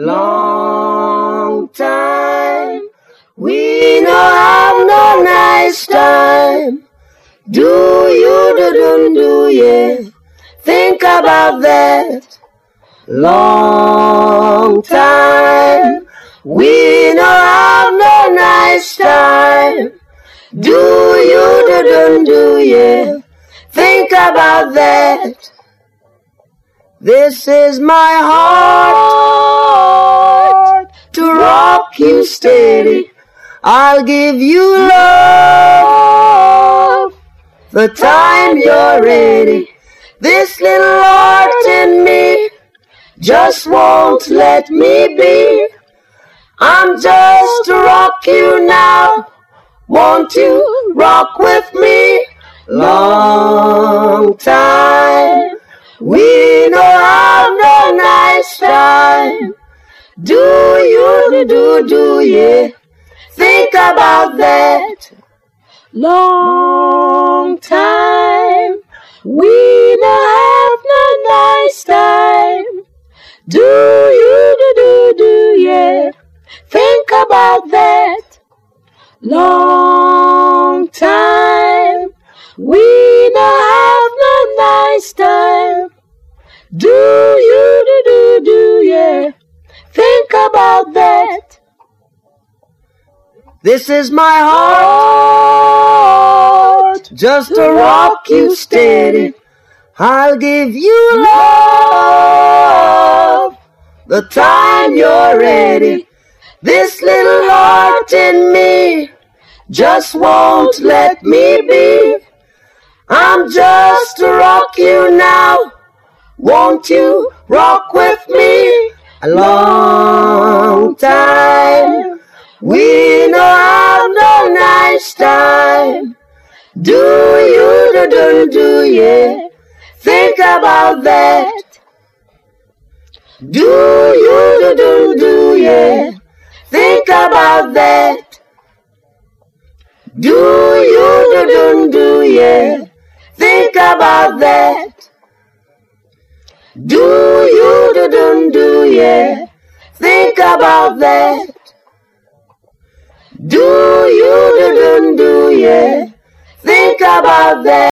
long time. We no have no nice time. Do you do do do yeah? Think about that. Long time. We no have no nice time. Do you do do do yeah? Think about that. This is my heart you steady. I'll give you love the time you're ready. This little heart in me just won't let me be. I'm just to rock you now. Won't you rock with me? Long time. We no have no nice time. Do you do do yeah? Think about that. Long time. We no have no nice time. Do you do do do yeah? Think about that. Long time. We no have no nice time. Do you This is my heart, just to rock you steady. I'll give you love the time you're ready. This little heart in me just won't let me be. I'm just to rock you now. Won't you rock with me a long time? We nice time. Do you do do do yeah? Think about that. Do you do do do yeah? Think about that. Do you do do do yeah? Think about that. Do you do do do yeah? Think about that. Do yeah? Think about that.